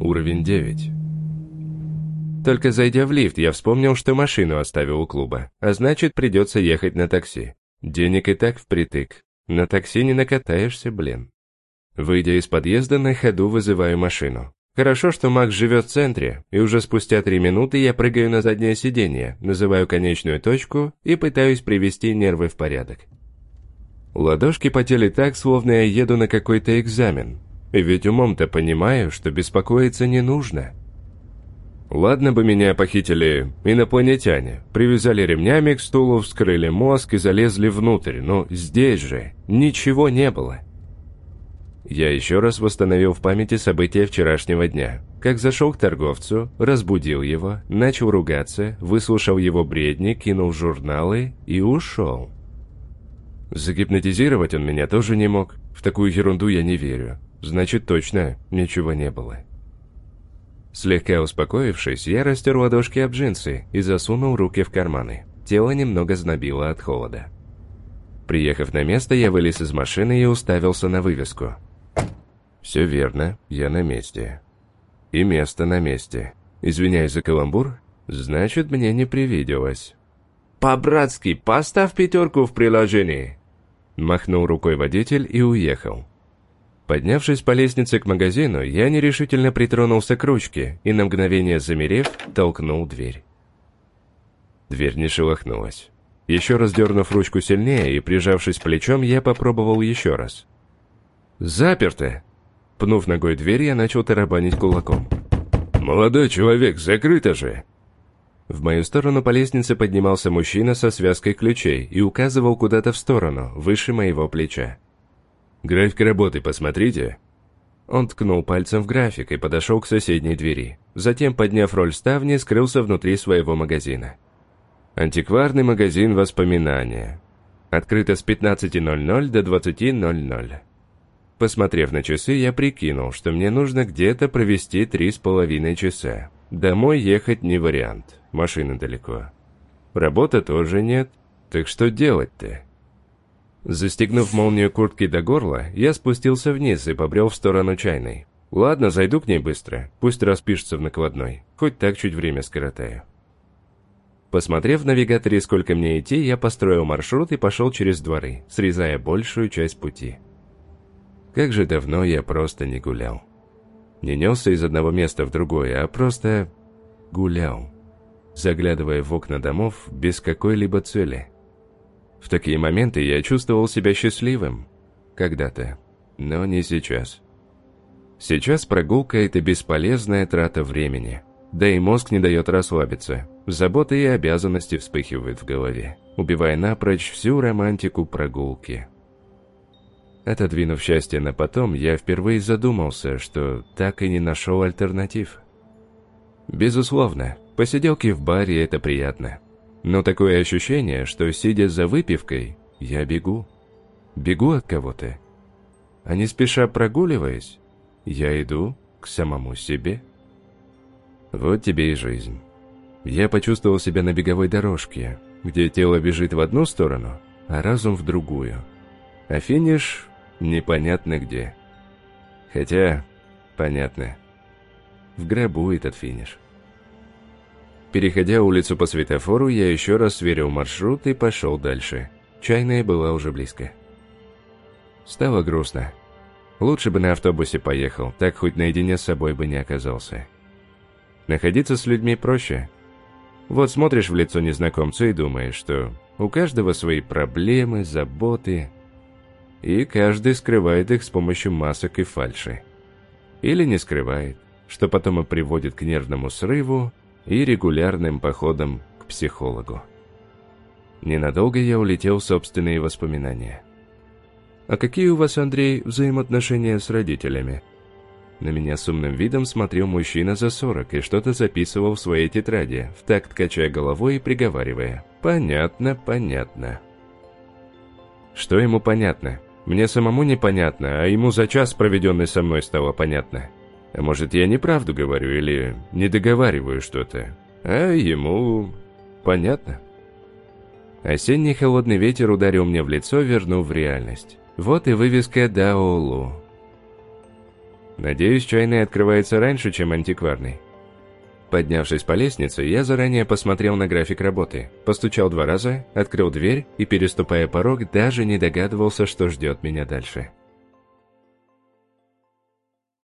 Уровень 9. Только зайдя в лифт, я вспомнил, что машину оставил у клуба, а значит, придется ехать на такси. Денег и так впритык. На такси не накатаешься, блин. Выйдя из подъезда, на ходу вызываю машину. Хорошо, что Макс живет в центре, и уже спустя три минуты я прыгаю на заднее сиденье, называю конечную точку и пытаюсь привести нервы в порядок. Ладошки потели так, словно я еду на какой-то экзамен. Ведь умом-то понимаю, что беспокоиться не нужно. Ладно бы меня похитили инопланетяне, привязали ремнями к стулу, вскрыли мозг и залезли внутрь, но здесь же ничего не было. Я еще раз восстановил в памяти события вчерашнего дня. Как зашел к торговцу, разбудил его, начал ругаться, выслушал его бредни, кинул журналы и ушел. Загипнотизировать он меня тоже не мог. В такую ерунду я не верю. Значит, точно ничего не было. Слегка успокоившись, я растер ладошки об джинсы и засунул руки в карманы. Тело немного знобило от холода. Приехав на место, я вылез из машины и уставился на вывеску. Все верно, я на месте. И место на месте. Извиняюсь за каламбур, значит, мне не привиделось. «По-братски, поставь пятерку в приложении!» Махнул рукой водитель и уехал. Поднявшись по лестнице к магазину, я нерешительно притронулся к ручке и на мгновение замерев, толкнул дверь. Дверь не шелохнулась. Еще раз дернув ручку сильнее и прижавшись плечом, я попробовал еще раз. «Заперто!» Пнув ногой дверь, я начал тарабанить кулаком. «Молодой человек, закрыто же!» В мою сторону по лестнице поднимался мужчина со связкой ключей и указывал куда-то в сторону, выше моего плеча. «График работы посмотрите». Он ткнул пальцем в график и подошел к соседней двери. Затем, подняв роль ставни, скрылся внутри своего магазина. Антикварный магазин воспоминания. Открыто с 15.00 до 20.00. Посмотрев на часы, я прикинул, что мне нужно где-то провести три с половиной часа. Домой ехать не вариант, машина далеко. Работы тоже нет, так что делать-то? Застегнув молнию куртки до горла, я спустился вниз и побрел в сторону чайной. Ладно, зайду к ней быстро, пусть распишется в накладной, хоть так чуть время скоротаю. Посмотрев в навигаторе, сколько мне идти, я построил маршрут и пошел через дворы, срезая большую часть пути. Как же давно я просто не гулял. Не несся из одного места в другое, а просто гулял, заглядывая в окна домов без какой-либо цели – в такие моменты я чувствовал себя счастливым. Когда-то. Но не сейчас. Сейчас прогулка – это бесполезная трата времени. Да и мозг не дает расслабиться. Заботы и обязанности вспыхивают в голове, убивая напрочь всю романтику прогулки. Отодвинув счастье на потом, я впервые задумался, что так и не нашел альтернатив. Безусловно, посиделки в баре – это приятно. Но такое ощущение, что, сидя за выпивкой, я бегу. Бегу от кого-то. А не спеша прогуливаясь, я иду к самому себе. Вот тебе и жизнь. Я почувствовал себя на беговой дорожке, где тело бежит в одну сторону, а разум в другую. А финиш непонятно где. Хотя, понятно. В гробу этот финиш. Переходя улицу по светофору, я еще раз сверил маршрут и пошел дальше. Чайная была уже близко. Стало грустно. Лучше бы на автобусе поехал, так хоть наедине с собой бы не оказался. Находиться с людьми проще. Вот смотришь в лицо незнакомцу и думаешь, что у каждого свои проблемы, заботы, и каждый скрывает их с помощью масок и фальши. Или не скрывает, что потом и приводит к нервному срыву и регулярным походом к психологу. Ненадолго я улетел в собственные воспоминания. «А какие у вас, Андрей, взаимоотношения с родителями?» На меня с умным видом смотрел мужчина за сорок и что-то записывал в своей тетради, в такт качая головой и приговаривая. «Понятно, понятно». Что ему понятно? Мне самому непонятно, а ему за час, проведенный со мной, стало понятно. А может, я неправду говорю или не договариваю что-то, а ему понятно. Осенний холодный ветер ударил мне в лицо, вернув в реальность. Вот и вывеска Даолу. Надеюсь, чайный открывается раньше, чем антикварный. Поднявшись по лестнице, я заранее посмотрел на график работы, постучал два раза, открыл дверь и, переступая порог, даже не догадывался, что ждет меня дальше.